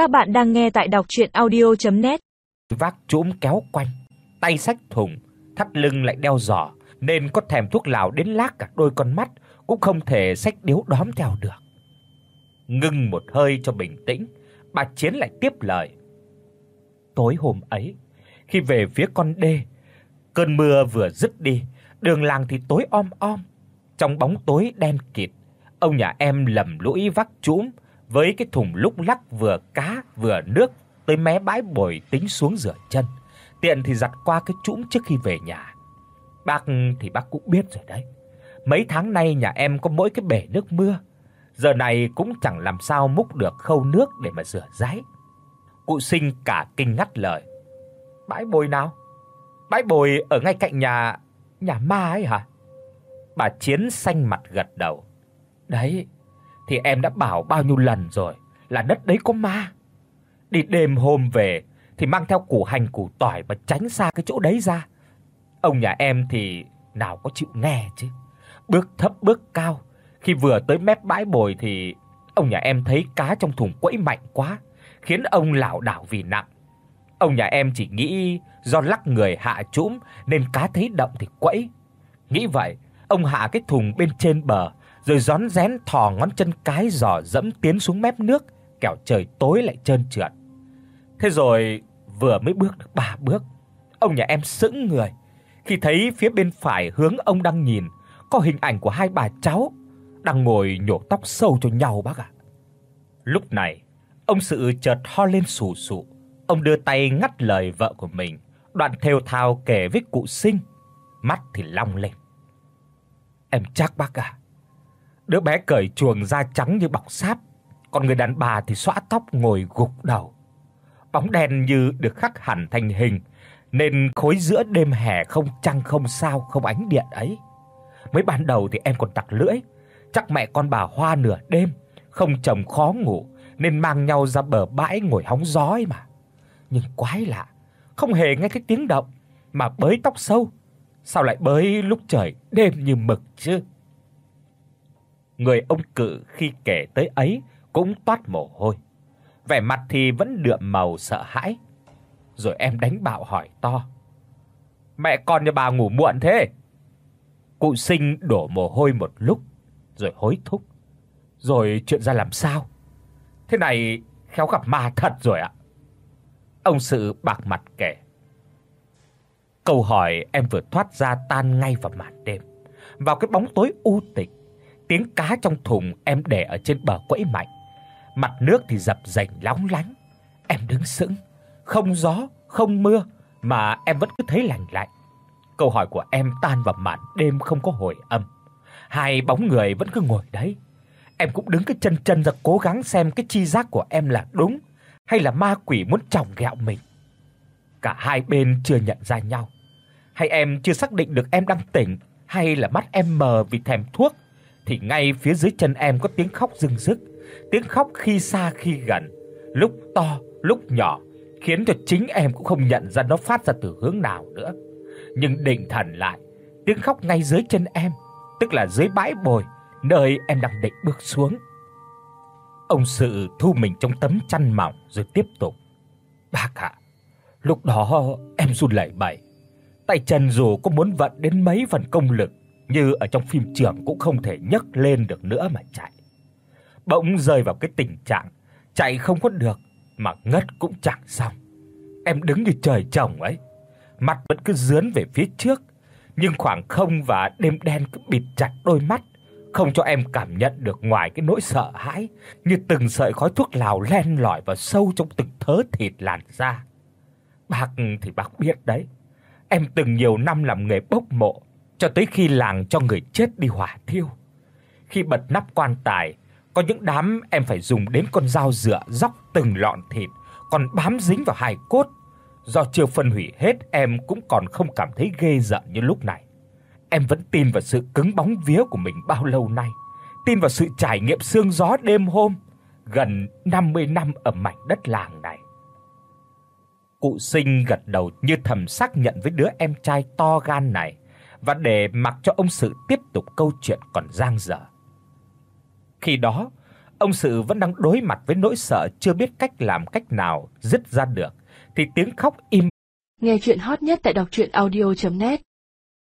Các bạn đang nghe tại đọc audio net Vác chũm kéo quanh, tay xách thùng, thắt lưng lại đeo giỏ, nên có thèm thuốc lào đến lác cả đôi con mắt cũng không thể xách điếu đóm theo được. Ngưng một hơi cho bình tĩnh, bà Chiến lại tiếp lời. Tối hôm ấy, khi về phía con đê, cơn mưa vừa dứt đi, đường làng thì tối om om, trong bóng tối đen kịt, ông nhà em lầm lũi vác chũm với cái thùng lúc lắc vừa cá vừa nước tới mé bãi bồi tính xuống rửa chân, tiện thì giặt qua cái chũm trước khi về nhà. Bác thì bác cũng biết rồi đấy. Mấy tháng nay nhà em có mỗi cái bể nước mưa, giờ này cũng chẳng làm sao múc được khâu nước để mà rửa ráy. Cụ Sinh cả kinh ngắt lời. Bãi bồi nào? Bãi bồi ở ngay cạnh nhà nhà ma ấy hả? Bà Chiến xanh mặt gật đầu. Đấy, thì em đã bảo bao nhiêu lần rồi là đất đấy có ma. Đi đêm hôm về thì mang theo củ hành củ tỏi và tránh xa cái chỗ đấy ra. Ông nhà em thì nào có chịu nghe chứ. Bước thấp bước cao, khi vừa tới mép bãi bồi thì ông nhà em thấy cá trong thùng quẫy mạnh quá, khiến ông lảo đảo vì nặng. Ông nhà em chỉ nghĩ do lắc người hạ trũng nên cá thấy động thì quẫy. Nghĩ vậy, ông hạ cái thùng bên trên bờ rồi rón rén thò ngón chân cái giò dẫm tiến xuống mép nước, kẻo trời tối lại trơn trượt. Thế rồi vừa mới bước được ba bước, ông nhà em sững người khi thấy phía bên phải hướng ông đang nhìn có hình ảnh của hai bà cháu đang ngồi nhổ tóc sâu cho nhau bác ạ. Lúc này, ông sự chợt ho lên sù sụ, ông đưa tay ngắt lời vợ của mình, đoạn thều thào kể với cụ Sinh, mắt thì long lên. Em chắc bác ạ. Đứa bé cởi chuồng da trắng như bọc sáp, còn người đàn bà thì xõa tóc ngồi gục đầu. Bóng đen như được khắc hẳn thành hình, nên khối giữa đêm hè không trăng không sao không ánh điện ấy. Mới ban đầu thì em còn tặc lưỡi, chắc mẹ con bà Hoa nửa đêm không chồng khó ngủ nên mang nhau ra bờ bãi ngồi hóng gió ấy mà. Nhưng quái lạ, không hề nghe cái tiếng động mà bới tóc sâu. Sao lại bới lúc trời đêm như mực chứ? Người ông cự khi kể tới ấy cũng toát mồ hôi. Vẻ mặt thì vẫn đượm màu sợ hãi. Rồi em đánh bạo hỏi to: "Mẹ con nhà bà ngủ muộn thế?" Cụ Sinh đổ mồ hôi một lúc rồi hối thúc: "Rồi chuyện ra làm sao? Thế này khéo gặp ma thật rồi ạ." Ông sự bạc mặt kể: Câu hỏi em vừa thoát ra tan ngay vào màn đêm. Vào cái bóng tối u tịch, tiếng cá trong thùng em để ở trên bờ quẫy mạnh. Mặt nước thì dập dềnh lóng lánh. Em đứng sững, không gió, không mưa mà em vẫn cứ thấy lạnh lạnh. Câu hỏi của em tan vào màn đêm không có hồi âm. Hai bóng người vẫn cứ ngồi đấy. Em cũng đứng cái chân chân ra cố gắng xem cái chi giác của em là đúng hay là ma quỷ muốn chọc ghẹo mình. Cả hai bên chưa nhận ra nhau. Hay em chưa xác định được em đang tỉnh hay là mắt em mờ vì thèm thuốc thì ngay phía dưới chân em có tiếng khóc rưng rức, tiếng khóc khi xa khi gần, lúc to, lúc nhỏ, khiến cho chính em cũng không nhận ra nó phát ra từ hướng nào nữa. Nhưng định thần lại, tiếng khóc ngay dưới chân em, tức là dưới bãi bồi, nơi em đang định bước xuống. Ông sự thu mình trong tấm chăn mỏng rồi tiếp tục. Bác ạ, lúc đó em run lẩy bẩy. Tay chân dù có muốn vận đến mấy phần công lực như ở trong phim trường cũng không thể nhấc lên được nữa mà chạy. Bỗng rơi vào cái tình trạng chạy không có được mà ngất cũng chẳng xong. Em đứng như trời trồng ấy, mặt vẫn cứ dướn về phía trước, nhưng khoảng không và đêm đen cứ bịt chặt đôi mắt, không cho em cảm nhận được ngoài cái nỗi sợ hãi như từng sợi khói thuốc lào len lỏi vào sâu trong từng thớ thịt làn da. Bác thì bác biết đấy, em từng nhiều năm làm nghề bốc mộ cho tới khi làng cho người chết đi hỏa thiêu. Khi bật nắp quan tài, có những đám em phải dùng đến con dao dựa róc từng lọn thịt còn bám dính vào hài cốt. Do chưa phân hủy hết em cũng còn không cảm thấy ghê rợn như lúc này. Em vẫn tin vào sự cứng bóng vía của mình bao lâu nay, tin vào sự trải nghiệm sương gió đêm hôm gần 50 năm ở mảnh đất làng này. Cụ Sinh gật đầu như thầm xác nhận với đứa em trai to gan này và để mặc cho ông sự tiếp tục câu chuyện còn dang dở. Khi đó, Ông sự vẫn đang đối mặt với nỗi sợ chưa biết cách làm cách nào dứt ra được thì tiếng khóc im. Nghe truyện hot nhất tại doctruyenaudio.net